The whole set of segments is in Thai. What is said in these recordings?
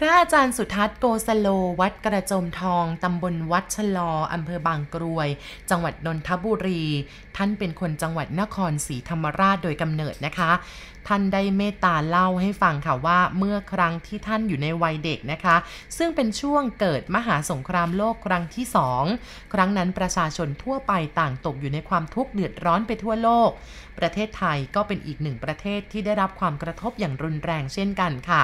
พระอาจารย์สุทัศน์โกสโล วัดกระโจมทอง ตำบลวัดชะลออำเภอบางกรวย จังหวัดนนทบุรี ท่านเป็นคนจังหวัดนครศรีธรรมราชโดยกำเนิดนะคะ ท่านได้เมตตาเล่าให้ฟังค่ะว่าเมื่อครั้งที่ท่านอยู่ในวัยเด็กนะคะ ซึ่งเป็นช่วงเกิดมหาสงครามโลกครั้งที่สองครั้งนั้นประชาชนทั่วไปต่างตกอยู่ในความทุกข์เดือดร้อนไปทั่วโลก ประเทศไทยก็เป็นอีกหนึ่งประเทศที่ได้รับความกระทบอย่างรุนแรงเช่นกันค่ะ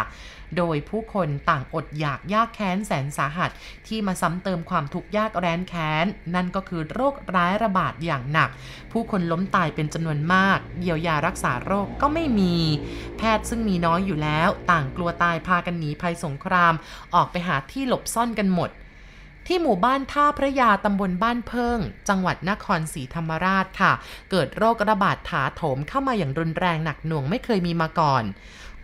โดยผู้คนต่างอดอยากยากแค้นแสนสาหัส ที่มาซ้ำเติมความทุกข์ยากแร้นแค้น นั่นก็คือโรคร้ายระบาดอย่างหนัก ผู้คนล้มตายเป็นจำนวนมาก เยียวยารักษาโรคก็ไม่มีแพทย์ซึ่งมีน้อยอยู่แล้ว ต่างกลัวตายพากันหนีภัยสงคราม ออกไปหาที่หลบซ่อนกันหมด ที่หมู่บ้านท่าพระยาตำบลบ้านเพิง จังหวัดนครศรีธรรมราชค่ะ เกิดโรคระบาดถาโถมเข้ามาอย่างรุนแรงหนักหน่วงไม่เคยมีมาก่อน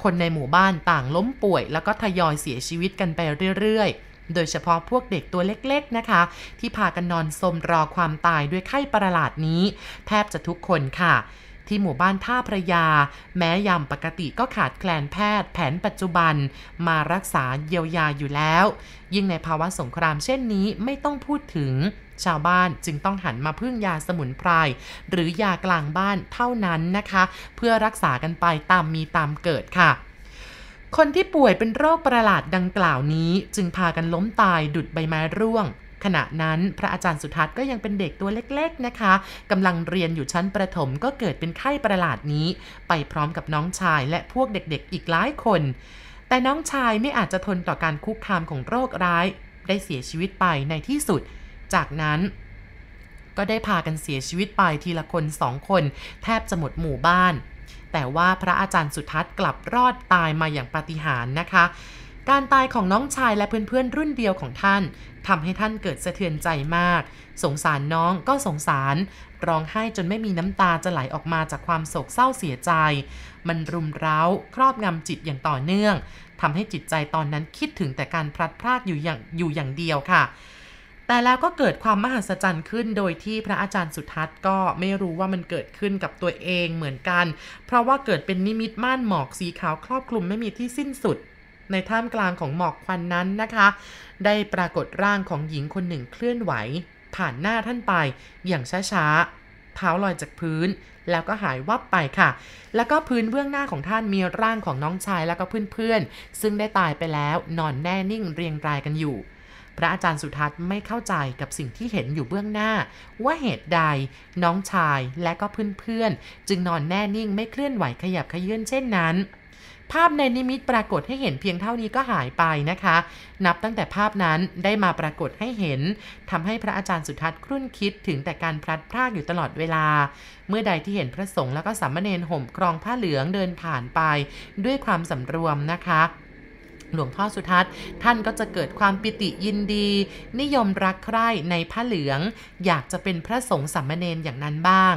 คนในหมู่บ้านต่างล้มป่วย แล้วก็ทยอยเสียชีวิตกันไปเรื่อยๆโดยเฉพาะพวกเด็กตัวเล็กๆนะคะ ที่พากันนอนสมรอความตายด้วยไข้ประหลาดนี้ แทบจะทุกคนค่ะ ที่หมู่บ้านท่าพระยา แม้ยามปกติก็ขาดแคลนแพทย์แผนปัจจุบัน มารักษาเยียวยาอยู่แล้ว ยิ่งในภาวะสงครามเช่นนี้ไม่ต้องพูดถึงชาวบ้านจึงต้องหันมาพึ่งยาสมุนไพรหรือยากลางบ้านเท่านั้นนะคะ เพื่อรักษากันไปตามมีตามเกิดค่ะ คนที่ป่วยเป็นโรคประหลาดดังกล่าวนี้ จึงพากันล้มตายดุดใบไม้ร่วง ขณะนั้นพระอาจารย์สุทัศน์ก็ยังเป็นเด็กตัวเล็กๆนะคะกำลังเรียนอยู่ชั้นประถมก็เกิดเป็นไข้ประหลาดนี้ ไปพร้อมกับน้องชายและพวกเด็กๆ อีกหลายคน แต่น้องชายไม่อาจจะทนต่อการคุกคามของโรคร้าย ได้เสียชีวิตไปในที่สุด จากนั้นก็ได้พากันเสียชีวิตไปทีละคนสองคน แทบจะหมดหมู่บ้าน แต่ว่าพระอาจารย์สุทัศน์กลับรอดตายมาอย่างปาฏิหาริย์นะคะ การตายของน้องชายและเพื่อนๆรุ่นเดียวของท่านทำให้ท่านเกิดสะเทือนใจมาก สงสารน้องก็สงสาร ร้องไห้จนไม่มีน้ำตาจะไหลออกมาจากความโศกเศร้าเสียใจ มันรุมเร้า ครอบงำจิตอย่างต่อเนื่องทำให้จิตใจตอนนั้นคิดถึงแต่การพลัดพรากอยู่อย่างอยู่อย่างเดียวค่ะ แต่แล้วก็เกิดความมหัศจรรย์ขึ้นโดยที่พระอาจารย์สุทัศน์ก็ไม่รู้ว่ามันเกิดขึ้นกับตัวเองเหมือนกัน เพราะว่าเกิดเป็นนิมิตม่านหมอกสีขาวครอบคลุมไม่มีที่สิ้นสุด ในท่ามกลางของหมอกควันนั้นนะคะ ได้ปรากฏร่างของหญิงคนหนึ่งเคลื่อนไหว ผ่านหน้าท่านไปอย่างช้าๆเท้าลอยจากพื้นแล้วก็หายวับไปค่ะ แล้วก็พื้นเบื้องหน้าของท่านมีร่างของน้องชายแล้วก็เพื่อนๆ ซึ่งได้ตายไปแล้วนอนแน่นิ่งเรียงรายกันอยู่ พระอาจารย์สุทัศน์ไม่เข้าใจกับสิ่งที่เห็นอยู่เบื้องหน้า ว่าเหตุใด น้องชายและก็เพื่อนๆ จึงนอนแน่นิ่งไม่เคลื่อนไหวขยับขยื่นเช่นนั้น ภาพในนิมิตปรากฏให้เห็นเพียงเท่านี้ก็หายไปนะคะ นับตั้งแต่ภาพนั้นได้มาปรากฏให้เห็นทำให้พระอาจารย์สุทัศน์ครุ่นคิดถึงแต่การพลัดพรากอยู่ตลอดเวลา เมื่อใดที่เห็นพระสงฆ์แล้วก็สามเณรห่มครองผ้าเหลืองเดินผ่านไปด้วยความสำรวมนะคะหลวงพ่อสุทัศน์ท่านก็จะเกิดความปิติยินดี นิยมรักใคร่ในผ้าเหลือง อยากจะเป็นพระสงฆ์สามเณรอย่างนั้นบ้าง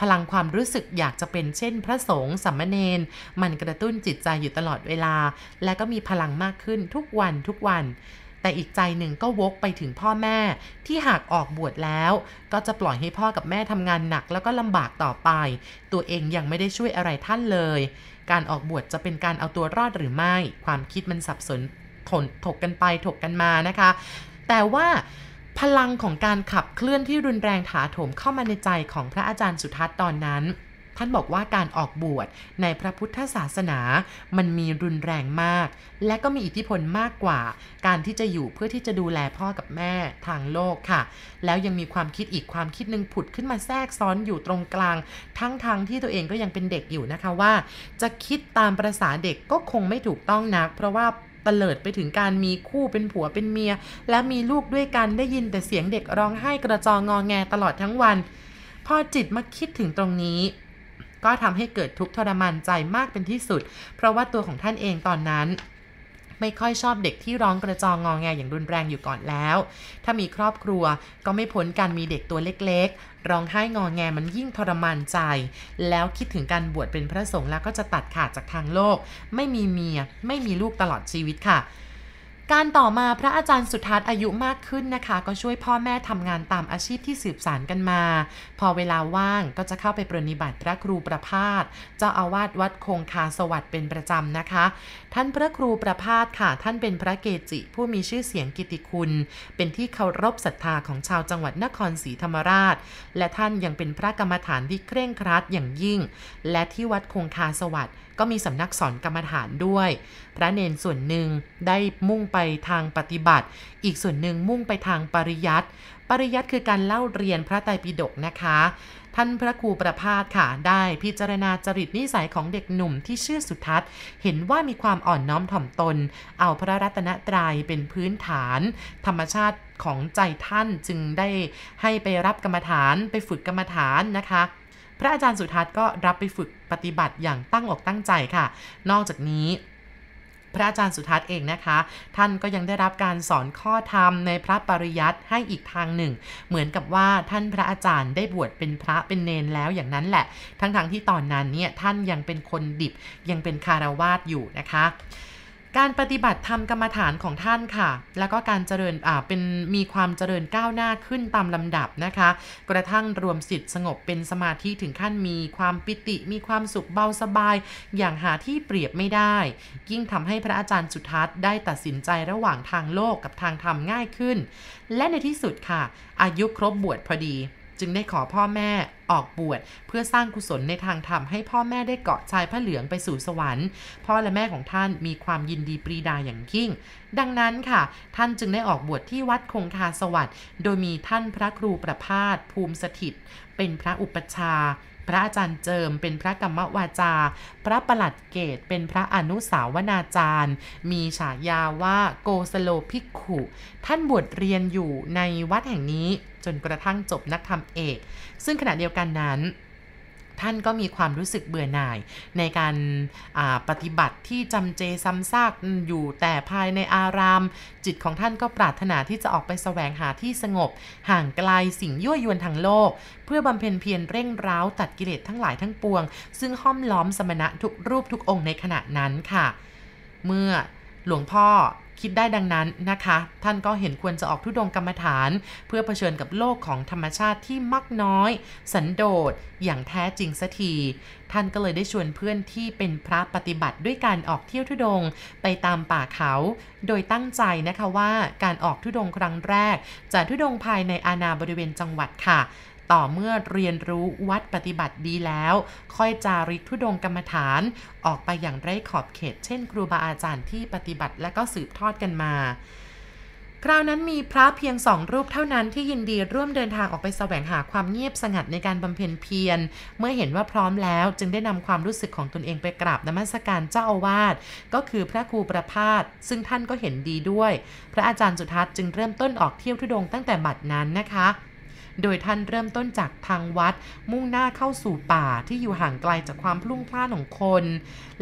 พลังความรู้สึกอยากจะเป็นเช่น พระสงฆ์สามมเณรมันกระตุ้นจิตใจอยู่ตลอดเวลา และก็มีพลังมากขึ้นทุกวันทุกวัน แต่อีกใจหนึ่งก็วกไปถึงพ่อแม่ที่หากออกบวชแล้ว ก็จะปล่อยให้พ่อกับแม่ทำงานหนักแล้วก็ลำบากต่อไป ตัวเองยังไม่ได้ช่วยอะไรท่านเลย การออกบวชจะเป็นการเอาตัวรอดหรือไม่ ความคิดมันสับสนถกกันไปถกกันมานะคะ แต่ว่า พลังของการขับเคลื่อนที่รุนแรงถาโถมเข้ามาในใจของพระอาจารย์สุทัศน์ตอนนั้น ท่านบอกว่าการออกบวชในพระพุทธศาสนา มันมีรุนแรงมาก และก็มีอิทธิพลมากกว่า การที่จะอยู่เพื่อที่จะดูแลพ่อกับแม่ทางโลกค่ะ แล้วยังมีความคิดอีกความคิดหนึ่งผุดขึ้นมาแทรกซ้อนอยู่ตรงกลาง ทั้งทางที่ตัวเองก็ยังเป็นเด็กอยู่นะคะว่า จะคิดตามประษาเด็กก็คงไม่ถูกต้องนัก เพราะว่า ตเลิดไปถึงการมีคู่เป็นผัวเป็นเมีย และมีลูกด้วยกันได้ยินแต่เสียงเด็กร้องไห้กระจองงอแงตลอดทั้งวัน พอจิตมาคิดถึงตรงนี้ ก็ทำให้เกิดทุกข์ทรมานใจมากเป็นที่สุด เพราะว่าตัวของท่านเองตอนนั้น ไม่ค่อยชอบเด็กที่ร้องกระจองงอแงอย่างรุนแรงอยู่ก่อนแล้ว ถ้ามีครอบครัวก็ไม่พ้นการมีเด็กตัวเล็กๆ ร้องไห้งอแงมันยิ่งทรมานใจ แล้วคิดถึงการบวชเป็นพระสงฆ์แล้วก็จะตัดขาดจากทางโลก ไม่มีเมีย ไม่มีลูกตลอดชีวิตค่ะ การต่อมาพระอาจารย์สุทัศน์อายุมากขึ้นนะคะ ก็ช่วยพ่อแม่ทำงานตามอาชีพที่สืบสานกันมา พอเวลาว่างก็จะเข้าไปปรนิบัติพระครูประพาสเจ้าอาวาสวัดคงคาสวัสดิ์เป็นประจำนะคะ ท่านพระครูประพาสค่ะ ท่านเป็นพระเกจิ ผู้มีชื่อเสียงกิติคุณ เป็นที่เคารพศรัทธาของชาวจังหวัดนครศรีธรรมราช และท่านยังเป็นพระกรรมฐานที่เคร่งครัดอย่างยิ่ง และที่วัดคงคาสวัสดิ์ก็มีสำนักสอนกรรมฐานด้วย พระเนนส่วนหนึ่งได้มุ่งไปไปทางปฏิบัติ อีกส่วนหนึ่งมุ่งไปทางปริยัติ ปริยัติคือการเล่าเรียนพระไตรปิฎกนะคะ ท่านพระครูประพาสค่ะ ได้พิจารณาจริตนิสัยของเด็กหนุ่มที่ชื่อสุทัศน์ เห็นว่ามีความอ่อนน้อมถ่อมตน เอาพระรัตนตรัยเป็นพื้นฐาน ธรรมชาติของใจท่านจึงได้ให้ไปรับกรรมฐานไปฝึกกรรมฐานนะคะพระอาจารย์สุทัศน์ก็รับไปฝึกปฏิบัติอย่างตั้งอกตั้งใจค่ะ นอกจากนี้ พระอาจารย์สุทัศน์เองนะคะ ท่านก็ยังได้รับการสอนข้อธรรมในพระปริยัติให้อีกทางหนึ่ง เหมือนกับว่าท่านพระอาจารย์ได้บวชเป็นพระเป็นเนนแล้วอย่างนั้นแหละ ทั้งๆทที่ตอนนั้นเนี่ยท่านยังเป็นคนดิบยังเป็นคารวาสอยู่นะคะ การปฏิบัติธรรมกรรมฐานของท่านค่ะ แล้วก็การเจริญอ่าเป็นมีความเจริญก้าวหน้าขึ้นตามลำดับนะคะ กระทั่งรวมสิทธิ์สงบเป็นสมาธิถึงขั้นมีความปิติ มีความสุขเบาสบาย อย่างหาที่เปรียบไม่ได้ ยิ่งทำให้พระอาจารย์สุทัศน์ได้ตัดสินใจระหว่างทางโลกกับทางธรรมง่ายขึ้น และในที่สุดค่ะ อายุครบบวชพอดี จึงได้ขอพ่อแม่ออกบวชเพื่อสร้างกุศลในทางธรรมให้พ่อแม่ได้เกาะชายพระเหลืองไปสู่สวรรค์ พ่อและแม่ของท่านมีความยินดีปรีดาอย่างยิ่ง ดังนั้นค่ะ ท่านจึงได้ออกบวชที่วัดคงคาสวัสดิ์โดยมีท่านพระครูประพาสภูมิสถิต เป็นพระอุปชา พระอาจารย์เจิมเป็นพระกรรมวาจา พระประหลัดเกตเป็นพระอนุสาวนาจารย์ มีฉายาว่าโกสโลภิกขุ ท่านบวชเรียนอยู่ในวัดแห่งนี้จนกระทั่งจบนักธรรมเอก ซึ่งขณะเดียวกันนั้น ท่านก็มีความรู้สึกเบื่อหน่าย ในการปฏิบัติที่จำเจซ้ำซากอยู่แต่ภายในอาราม จิตของท่านก็ปรารถนาที่จะออกไปแสวงหาที่สงบ ห่างไกลสิ่งยั่วยวนทางโลก เพื่อบำเพ็ญเพียรเร่งร้าวตัดกิเลสทั้งหลายทั้งปวง ซึ่งห้อมล้อมสมณะทุกรูปทุกองค์ในขณะนั้นค่ะ เมื่อหลวงพ่อ คิดได้ดังนั้นนะคะ ท่านก็เห็นควรจะออกทุดงกรรมฐาน เพื่อเผชิญกับโลกของธรรมชาติที่มักน้อย สันโดษอย่างแท้จริงสักทีท่านก็เลยได้ชวนเพื่อนที่เป็นพระปฏิบัติด้วยการออกเที่ยวทุดงไปตามป่าเขา โดยตั้งใจนะคะว่าการออกทุดงครั้งแรกจะทุดงภายในอาณาบริเวณจังหวัดค่ะ ต่อเมื่อเรียนรู้วัดปฏิบัติดีแล้ว ค่อยจาริกทุดงกรรมฐาน ออกไปอย่างไร้ขอบเขต เช่น ครูบาอาจารย์ที่ปฏิบัติและก็สืบทอดกันมาคราวนั้นมีพระเพียงสองรูปเท่านั้นที่ยินดีร่วมเดินทางออกไปแสวงหาความเงียบสงัดในการบำเพ็ญเพียร เมื่อเห็นว่าพร้อมแล้วจึงได้นำความรู้สึกของตนเองไปกราบนมัสการเจ้าอาวาสก็คือพระครูประพาสซึ่งท่านก็เห็นดีด้วย พระอาจารย์สุทัศน์จึงเริ่มต้นออกเที่ยวทุดงตั้งแต่บัดนั้นนะคะ โดยท่านเริ่มต้นจากทางวัด มุ่งหน้าเข้าสู่ป่าที่อยู่ห่างไกลจากความพลุ่งพล่านของคน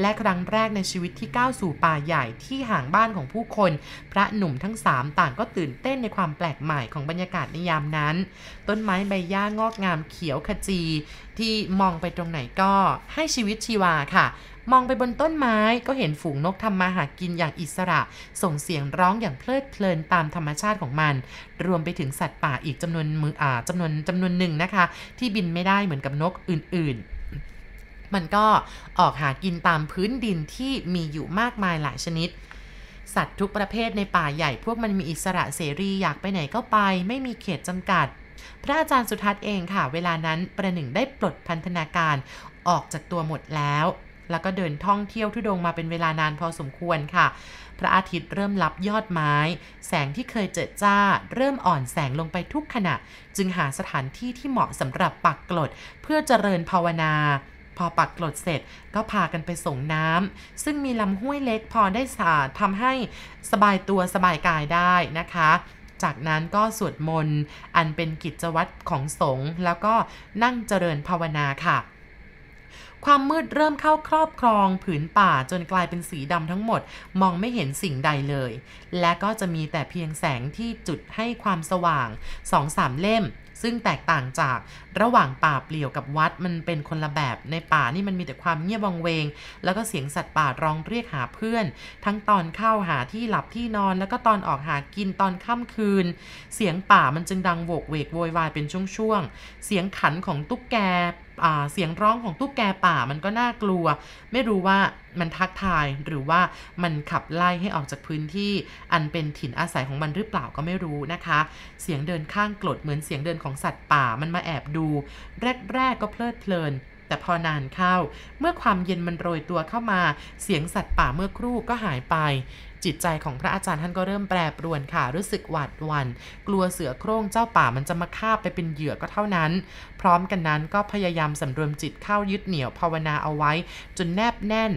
และครั้งแรกในชีวิตที่ก้าวสู่ป่าใหญ่ที่ห่างบ้านของผู้คน พระหนุ่มทั้งสามต่างก็ตื่นเต้นในความแปลกใหม่ของบรรยากาศในยามนั้น ต้นไม้ใบหญ้างอกงามเขียวขจี ที่มองไปตรงไหนก็ให้ชีวิตชีวาค่ะ มองไปบนต้นไม้ก็เห็นฝูงนกทำมาหากินอย่างอิสระ ส่งเสียงร้องอย่างเพลิดเพลินตามธรรมชาติของมัน รวมไปถึงสัตว์ป่าอีกจำนวนมืออ่าจำนวนจำนวนหนึ่งนะคะ ที่บินไม่ได้เหมือนกับนกอื่น ๆมันก็ออกหากินตามพื้นดินที่มีอยู่มากมายหลายชนิด สัตว์ทุกประเภทในป่าใหญ่พวกมันมีอิสระเสรีอยากไปไหนก็ไป ไม่มีเขตจำกัด พระอาจารย์สุทัศน์เองค่ะ เวลานั้นประหนึ่งได้ปลดพันธนาการออกจากตัวหมดแล้ว แล้วก็เดินท่องเที่ยวทุดงมาเป็นเวลานานพอสมควรค่ะ พระอาทิตย์เริ่มลับยอดไม้ แสงที่เคยเจิดจ้า เริ่มอ่อนแสงลงไปทุกขณะ จึงหาสถานที่ที่เหมาะสำหรับปักกลดเพื่อเจริญภาวนาพอปักกลดเสร็จก็พากันไปส่งน้ำซึ่งมีลำห้วยเล็กพอได้สาทำให้สบายตัวสบายกายได้นะคะ จากนั้นก็สวดมนต์อันเป็นกิจวัตรของสงฆ์แล้วก็นั่งเจริญภาวนาค่ะ ความมืดเริ่มเข้าครอบครองผืนป่าจนกลายเป็นสีดำทั้งหมด มองไม่เห็นสิ่งใดเลย และก็จะมีแต่เพียงแสงที่จุดให้ความสว่างสองสามเล่ม ซึ่งแตกต่างจากระหว่างป่าเปลี่ยวกับวัดมันเป็นคนละแบบในป่านี่มันมีแต่ความเงียบวังเวง แล้วก็เสียงสัตว์ป่าร้องเรียกหาเพื่อน ทั้งตอนเข้าหาที่หลับที่นอน แล้วก็ตอนออกหากินตอนค่ำคืน เสียงป่ามันจึงดังโวกเวกโวยวายเป็นช่วงๆเสียงขันของตุ๊กแกเสียงร้องของตุ๊กแกป่ามันก็น่ากลัว ไม่รู้ว่า มันทักทายหรือว่ามันขับไล่ให้ออกจากพื้นที่อันเป็นถิ่นอาศัยของมันหรือเปล่าก็ไม่รู้นะคะ เสียงเดินข้างกลดเหมือนเสียงเดินของสัตว์ป่ามันมาแอบดู แรก ๆ ก็เพลิดเพลินแต่พอนานเข้า เมื่อความเย็นมันโรยตัวเข้ามา เสียงสัตว์ป่าเมื่อครู่ก็หายไป จิตใจของพระอาจารย์ท่านก็เริ่มแปรปรวนค่ะ รู้สึกหวาดหวัน่นกลัวเสือโคร่งเจ้าป่ามันจะมาฆ่าไปเป็นเหยื่อก็เท่านั้น พร้อมกันนั้นก็พยายามสำรวมจิตเข้ายึดเหนี่ยวภาวนาเอาไว้ จนแนบแน่น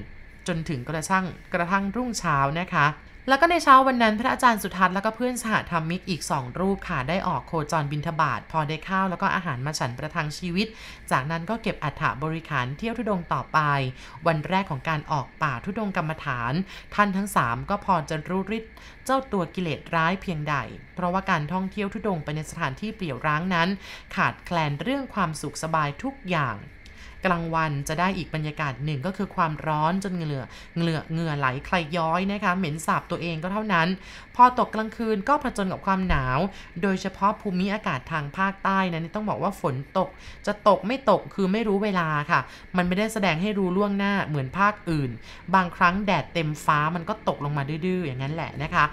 จนถึงกระทั่งกระทั่งรุ่งเช้านะคะ แล้วก็ในเช้าวันนั้นพระอาจารย์สุทัศน์แล้วก็เพื่อนสหธรรมิกอีกสองรูปค่ะ ได้ออกโคจรบินทบาท พอได้ข้าวแล้วก็อาหารมาฉันประทังชีวิต จากนั้นก็เก็บอัฐบริขารเที่ยวทุดงต่อไป วันแรกของการออกป่าทุดงกรรมฐาน ท่านทั้งสามก็พอจะรู้ฤทธิ์เจ้าตัวกิเลสร้ายเพียงใด เพราะว่าการท่องเที่ยวทุดงไปในสถานที่เปลี่ยวร้างนั้น ขาดแคลนเรื่องความสุขสบายทุกอย่าง กลางวันจะได้อีกบรรยากาศหนึ่งก็คือความร้อนจนเหงื่อเหงื่อเหงื่อไหลใครย้อยนะคะ เหม็นสาบตัวเองก็เท่านั้น พอตกกลางคืนก็ผจญกับความหนาว โดยเฉพาะภูมิอากาศทางภาคใต้นะนี่ต้องบอกว่าฝนตก จะตกไม่ตกคือไม่รู้เวลาค่ะ มันไม่ได้แสดงให้รู้ล่วงหน้าเหมือนภาคอื่น บางครั้งแดดเต็มฟ้ามันก็ตกลงมาดื้อๆอย่างนั้นแหละนะคะ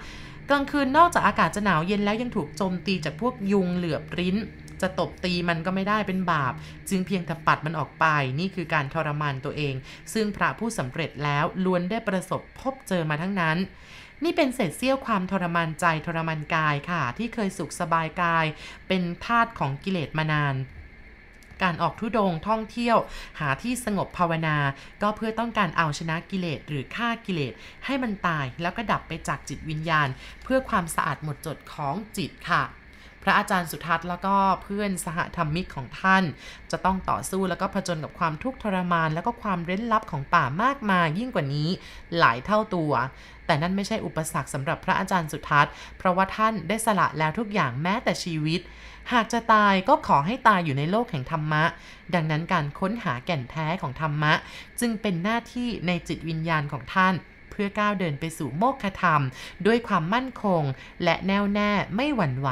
กลางคืนนอกจากอากาศจะหนาวเย็นแล้วยังถูกโจมตีจากพวกยุงเหลือบริ้น จะตบตีมันก็ไม่ได้เป็นบาป จึงเพียงแต่ปัดมันออกไป นี่คือการทรมานตัวเอง ซึ่งพระผู้สำเร็จแล้วล้วนได้ประสบพบเจอมาทั้งนั้นนี่เป็นเศษเสี้ยวความทรมานใจทรมานกายค่ะ ที่เคยสุขสบายกาย เป็นธาตุของกิเลสมานาน การออกทุดงท่องเที่ยว หาที่สงบภาวนา ก็เพื่อต้องการเอาชนะกิเลสหรือฆ่ากิเลสให้มันตายแล้วก็ดับไปจากจิตวิญญาณ เพื่อความสะอาดหมดจดของจิตค่ะ ระอาจารย์สุทัศน์แล้วก็เพื่อนสหธรรมิกของท่าน จะต้องต่อสู้แล้วก็ผจญกับความทุกข์ทรมาน แล้วก็ความเร้นลับของป่ามากมายยิ่งกว่านี้หลายเท่าตัว แต่นั่นไม่ใช่อุปสรรคสำหรับพระอาจารย์สุทัศน์ เพราะว่าท่านได้สละแล้วทุกอย่างแม้แต่ชีวิต หากจะตายก็ขอให้ตายอยู่ในโลกแห่งธรรมะ ดังนั้นการค้นหาแก่นแท้ของธรรมะ จึงเป็นหน้าที่ในจิตวิญญาณของท่าน พื่อก้าวเดินไปสู่โมกขธรรม ด้วยความมั่นคง และแน่วแน่ไม่หวั่นไหว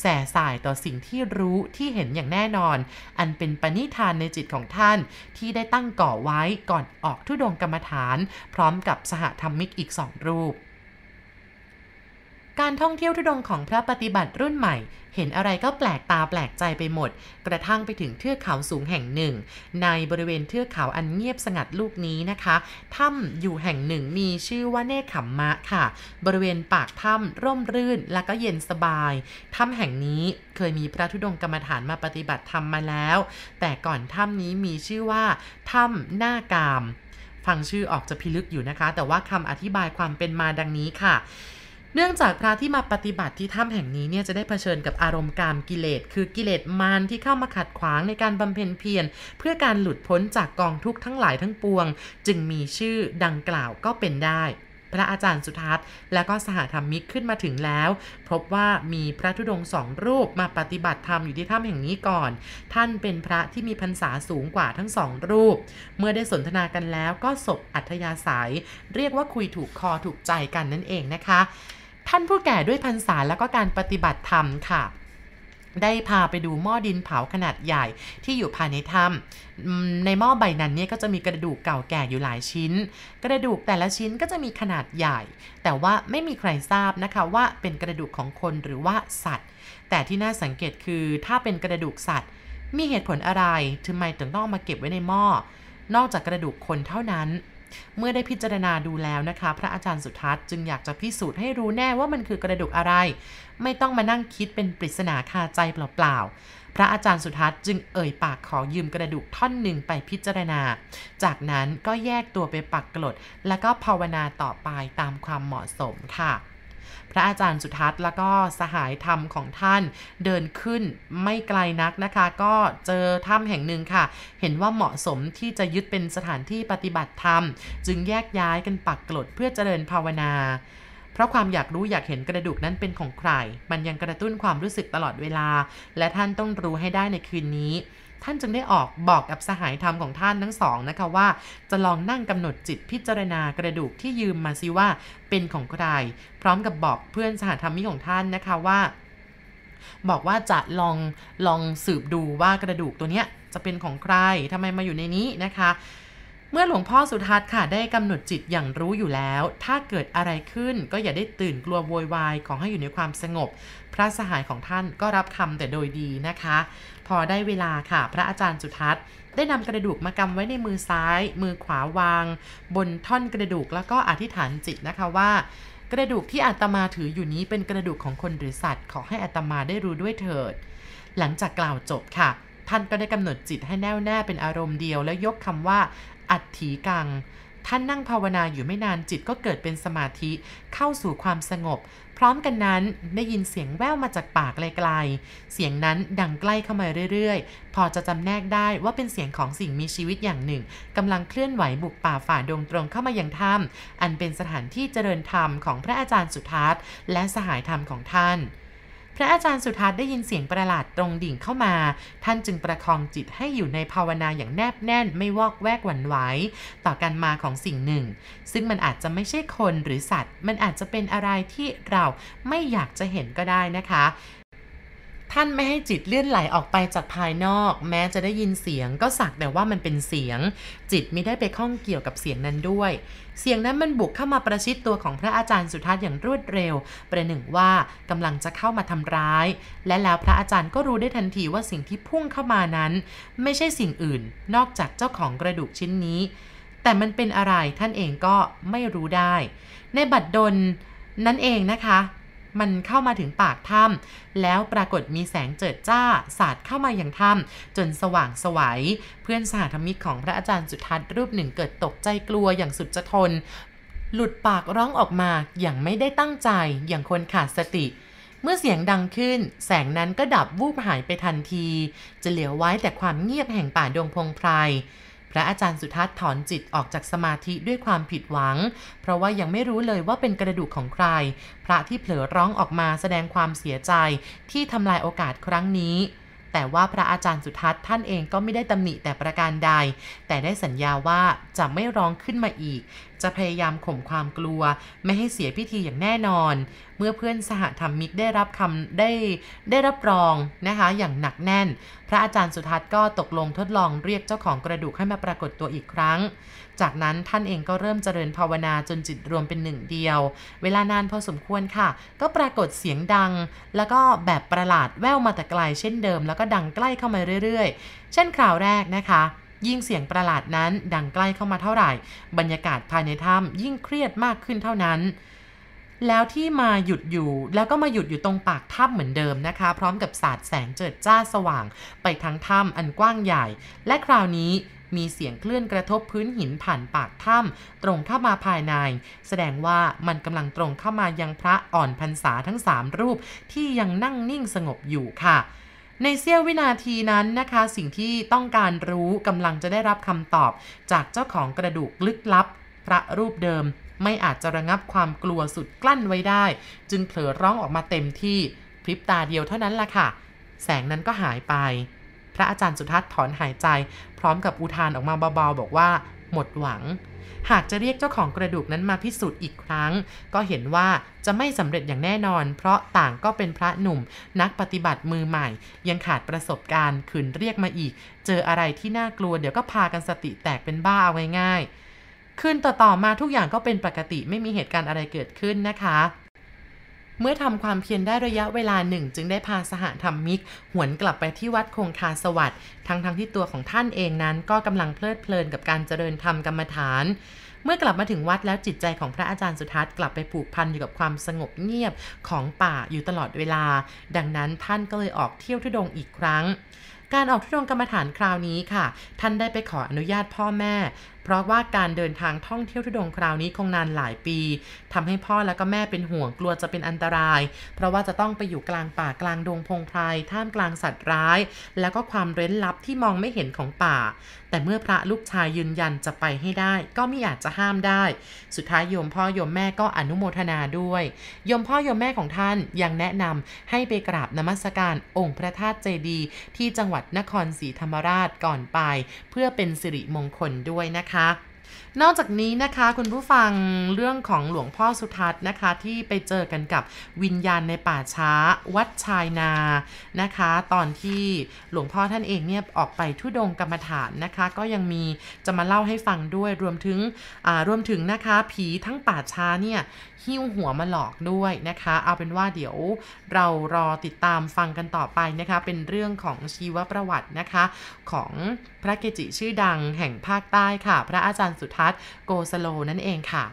แส่สายต่อสิ่งที่รู้ที่เห็นอย่างแน่นอน อันเป็นปณิธานในจิตของท่าน ที่ได้ตั้งก่อไว้ก่อนออกทุดงกรรมฐาน พร้อมกับสหธรรมิกอีกสองรูป การท่องเที่ยวทุดงของพระปฏิบัติรุ่นใหม่ เห็นอะไรก็แปลกตาแปลกใจไปหมด กระทั่งไปถึงเทือกเขาสูงแห่งหนึ่ง ในบริเวณเทือกเขาอันเงียบสงัดลูกนี้นะคะถ้ำอยู่แห่งหนึ่งมีชื่อว่าเนคขมมะค่ะ บริเวณปากถ้ำร่มรื่นและก็เย็นสบายถ้ำแห่งนี้เคยมีพระธุดงกรรมฐานมาปฏิบัติธรรมมาแล้ว แต่ก่อนถ้ำนี้มีชื่อว่าถ้ำหน้ากาม ฟังชื่อออกจะพิลึกอยู่นะคะ แต่ว่าคำอธิบายความเป็นมาดังนี้ค่ะ เนื่องจากพระที่มาปฏิบัติที่ถ้ำแห่งนี้เนี่ยจะได้เผชิญกับอารมณ์กามกิเลสคือกิเลสมารที่เข้ามาขัดขวางในการบำเพ็ญเพียรเพื่อการหลุดพ้นจากกองทุกข์ทั้งหลายทั้งปวง จึงมีชื่อดังกล่าวก็เป็นได้ พระอาจารย์สุทัศน์ และก็สหธรรมิกขึ้นมาถึงแล้ว พบว่ามีพระธุดงสองรูปมาปฏิบัติธรรมอยู่ที่ถ้ำแห่งนี้ก่อน ท่านเป็นพระที่มีพรรษาสูงกว่าทั้งสองรูป เมื่อได้สนทนากันแล้วก็ศบอัธยาศัย เรียกว่าคุยถูกคอถูกใจกันนั่นเองนะคะ ท่านผู้แก่ด้วยพรรษาแล้วก็การปฏิบัติธรรมค่ะได้พาไปดูหม้อดินเผาขนาดใหญ่ที่อยู่ภายในถ้ำในหม้อใบนั้นเนี่ยก็จะมีกระดูกเก่าแก่อยู่หลายชิ้น กระดูกแต่ละชิ้นก็จะมีขนาดใหญ่ แต่ว่าไม่มีใครทราบนะคะว่าเป็นกระดูกของคนหรือว่าสัตว์ แต่ที่น่าสังเกตคือถ้าเป็นกระดูกสัตว์ มีเหตุผลอะไรทำไมถึงต้องมาเก็บไว้ในหม้อ นอกจากกระดูกคนเท่านั้น เมื่อได้พิจารณาดูแล้วนะคะ พระอาจารย์สุทัศน์จึงอยากจะพิสูจน์ให้รู้แน่ว่ามันคือกระดูกอะไร ไม่ต้องมานั่งคิดเป็นปริศนาคาใจเปล่าๆพระอาจารย์สุทัศน์จึงเอ่ยปากขอยืมกระดูกท่อนหนึ่งไปพิจารณา จากนั้นก็แยกตัวไปปักกลด แล้วก็ภาวนาต่อไปตามความเหมาะสมค่ะ พระอาจารย์สุทัศน์แล้วก็สหายธรรมของท่านเดินขึ้นไม่ไกลนักนะคะ ก็เจอถ้ำแห่งหนึ่งค่ะ เห็นว่าเหมาะสมที่จะยึดเป็นสถานที่ปฏิบัติธรรม จึงแยกย้ายกันปักกลดเพื่อเจริญภาวนาเพราะความอยากรู้อยากเห็นกระดูกนั้นเป็นของใคร มันยังกระตุ้นความรู้สึกตลอดเวลา และท่านต้องรู้ให้ได้ในคืนนี้ ท่านจึงได้ออกบอกกับสหายธรรมของท่านทั้งสองนะคะว่า จะลองนั่งกำหนดจิตพิจารณากระดูกที่ยืมมาซิว่าเป็นของใคร พร้อมกับบอกเพื่อนสหธรรมิกของท่านนะคะว่า บอกว่าจะลองลองสืบดูว่ากระดูกตัวเนี้ยจะเป็นของใครทำไมมาอยู่ในนี้นะคะเมื่อหลวงพ่อสุทัศน์ค่ะได้กำหนดจิตอย่างรู้อยู่แล้ว ถ้าเกิดอะไรขึ้นก็อย่าได้ตื่นกลัวโวยวาย ขอให้อยู่ในความสงบ พระสหายของท่านก็รับคำแต่โดยดีนะคะ พอได้เวลาค่ะ พระอาจารย์สุทัศน์ได้นำกระดูกมากำไว้ในมือซ้าย มือขวาวาง บนท่อนกระดูกแล้วก็อธิษฐานจิตนะคะว่า กระดูกที่อาตมาถืออยู่นี้เป็นกระดูกของคนหรือสัตว์ ขอให้อาตมาได้รู้ด้วยเถิด หลังจากกล่าวจบค่ะ ท่านก็ได้กำหนดจิตให้แน่วแน่เป็นอารมณ์เดียว แล้วยกคำว่า อัตถีกังท่านนั่งภาวนาอยู่ไม่นานจิตก็เกิดเป็นสมาธิเข้าสู่ความสงบ ร้อมกันนั้นได้ยินเสียงแว่วมาจากปากไกลๆ เสียงนั้นดังใกล้เข้ามาเรื่อยๆ พอจะจำแนกได้ว่าเป็นเสียงของสิ่งมีชีวิตอย่างหนึ่งกำลังเคลื่อนไหวบุกป่าฝ่าดงตรงเข้ามายังถ้ำอันเป็นสถานที่เจริญธรรมของพระอาจารย์สุทัศน์และสหายธรรมของท่าน พระอาจารย์สุทัศน์ได้ยินเสียงประหลาดตรงดิ่งเข้ามา ท่านจึงประคองจิตให้อยู่ในภาวนาอย่างแนบแน่นไม่วอกแวกหวั่นไหวต่อการมาของสิ่งหนึ่ง ซึ่งมันอาจจะไม่ใช่คนหรือสัตว์ มันอาจจะเป็นอะไรที่เราไม่อยากจะเห็นก็ได้นะคะ ท่านไม่ให้จิตเลื่อนไหลออกไปจากภายนอก แม้จะได้ยินเสียง ก็สักแต่ว่ามันเป็นเสียง จิตไม่ได้ไปข้องเกี่ยวกับเสียงนั้นด้วย เสียงนั้นมันบุกเข้ามาประชิดตัวของพระอาจารย์สุทัศน์อย่างรวดเร็ว ประหนึ่งว่ากำลังจะเข้ามาทำร้าย และแล้วพระอาจารย์ก็รู้ได้ทันทีว่าสิ่งที่พุ่งเข้ามานั้น ไม่ใช่สิ่งอื่น นอกจากเจ้าของกระดูกชิ้นนี้ แต่มันเป็นอะไรท่านเองก็ไม่รู้ได้ ในบัดดลนั่นเองนะคะ มันเข้ามาถึงปากถ้ำแล้วปรากฏมีแสงเจิดจ้าสาดเข้ามาอย่างถ้ำจนสว่างสวัย เพื่อนสหธรรมิกของพระอาจารย์สุทัศน์รูปหนึ่งเกิดตกใจกลัวอย่างสุดจะทน หลุดปากร้องออกมาอย่างไม่ได้ตั้งใจอย่างคนขาดสติเมื่อเสียงดังขึ้น แสงนั้นก็ดับวูบหายไปทันที จะเหลือไว้แต่ความเงียบแห่งป่าดงพงไพร พระอาจารย์สุทัศน์ถอนจิตออกจากสมาธิด้วยความผิดหวัง เพราะว่ายังไม่รู้เลยว่าเป็นกระดูกของใคร พระที่เผลอร้องออกมาแสดงความเสียใจที่ทำลายโอกาสครั้งนี้แต่ว่าพระอาจารย์สุทัศน์ท่านเองก็ไม่ได้ตำหนิแต่ประการใด แต่ได้สัญญาว่าจะไม่ร้องขึ้นมาอีก จะพยายามข่มความกลัว ไม่ให้เสียพิธีอย่างแน่นอน เมื่อเพื่อนสหธรรมิกได้รับคำได้ได้รับรองนะคะอย่างหนักแน่น พระอาจารย์สุทัศน์ก็ตกลงทดลองเรียกเจ้าของกระดูกให้มาปรากฏตัวอีกครั้ง จากนั้นท่านเองก็เริ่มเจริญภาวนาจนจิตรวมเป็นหนึ่งเดียว เวลานานพอสมควรค่ะ ก็ปรากฏเสียงดัง แล้วก็แบบประหลาดแว่วมาแต่ไกลเช่นเดิม แล้วก็ดังใกล้เข้ามาเรื่อยๆ เช่นคราวแรกนะคะ ยิ่งเสียงประหลาดนั้นดังใกล้เข้ามาเท่าไหร่ บรรยากาศภายในถ้ำยิ่งเครียดมากขึ้นเท่านั้น แล้วที่มาหยุดอยู่แล้วก็มาหยุดอยู่ตรงปากถ้ำเหมือนเดิมนะคะ พร้อมกับสาดแสงเจิดจ้าสว่าง ไปทั้งถ้ำอันกว้างใหญ่ และคราวนี้มีเสียงเคลื่อนกระทบพื้นหินผ่านปากถ้ำตรงเข้ามาภายใน แสดงว่ามันกำลังตรงเข้ามายังพระอ่อนพรรษาทั้งสามรูปที่ยังนั่งนิ่งสงบอยู่ค่ะ ในเสี้ยววินาทีนั้นนะคะ สิ่งที่ต้องการรู้กำลังจะได้รับคำตอบ จากเจ้าของกระดูกลึกลับ พระรูปเดิมไม่อาจจะระงับความกลัวสุดกลั้นไว้ได้ จึงเผลอร้องออกมาเต็มที่พริบตาเดียวเท่านั้นล่ะค่ะ แสงนั้นก็หายไป พระอาจารย์สุทัศน์ถอนหายใจ พร้อมกับอุทานออกมาเบาๆ บอกว่า หมดหวัง หากจะเรียกเจ้าของกระดูกนั้นมาพิสูจน์อีกครั้ง ก็เห็นว่าจะไม่สำเร็จอย่างแน่นอน เพราะต่างก็เป็นพระหนุ่ม นักปฏิบัติมือใหม่ ยังขาดประสบการณ์ขืนเรียกมาอีก เจออะไรที่น่ากลัวเดี๋ยวก็พากันสติแตกเป็นบ้าเอาง่ายๆคืนต่อๆมาทุกอย่างก็เป็นปกติไม่มีเหตุการณ์อะไรเกิดขึ้นนะคะ เมื่อทำความเพียรได้ระยะเวลาหนึ่ง จึงได้พาสหธรรมมิก หวนกลับไปที่วัดคงคาสวัสดิ์ทั้งทั้งที่ตัวของท่านเองนั้น ก็กำลังเพลิดเพลินกับการเจริญธรรมกรรมฐาน เมื่อกลับมาถึงวัดแล้วจิตใจของพระอาจารย์สุทัศน์กลับไปผูกพันอยู่กับความสงบเงียบของป่าอยู่ตลอดเวลา ดังนั้นท่านก็เลยออกเที่ยวทุดงอีกครั้งการออกทุดงกรรมฐานคราวนี้ค่ะ ท่านได้ไปขออนุญาตพ่อแม่ เพราะว่าการเดินทางท่องเที่ยวทุดงคราวนี้คงนานหลายปีทำให้พ่อและก็แม่เป็นห่วงกลัวจะเป็นอันตราย เพราะว่าจะต้องไปอยู่กลางป่ากลางดงพงไพรท่ามกลางสัตว์ร้าย แล้วก็ความเร้นลับที่มองไม่เห็นของป่า แต่เมื่อพระลูกชายยืนยันจะไปให้ได้ ก็ไม่อาจจะห้ามได้ สุดท้ายโยมพ่อโยมแม่ก็อนุโมทนาด้วยโยมพ่อโยมแม่ของท่านยังแนะนำให้ไปกราบนมัสการองค์พระธาตุเจดีย์ที่จังหวัดนครศรีธรรมราชก่อนไป เพื่อเป็นสิริมงคลด้วยนะคะนะคะ นอกจากนี้นะคะคุณผู้ฟังเรื่องของหลวงพ่อสุทัศน์นะคะ ที่ไปเจอกันกับวิญญาณในป่าช้าวัดชายนานะคะ ตอนที่หลวงพ่อท่านเองเนี่ยออกไปทุดงกรรมฐานนะคะ ก็ยังมีจะมาเล่าให้ฟังด้วยรวมถึงรวมถึงนะคะ ผีทั้งป่าช้าเนี่ย หิ้วหัวมาหลอกด้วยนะคะ เอาเป็นว่าเดี๋ยวเรารอติดตามฟังกันต่อไปนะคะ เป็นเรื่องของชีวประวัตินะคะ ของพระเกจิชื่อดังแห่งภาคใต้ค่ะ พระอาจารย์สุทัศน์โกสโลนั่นเองค่ะ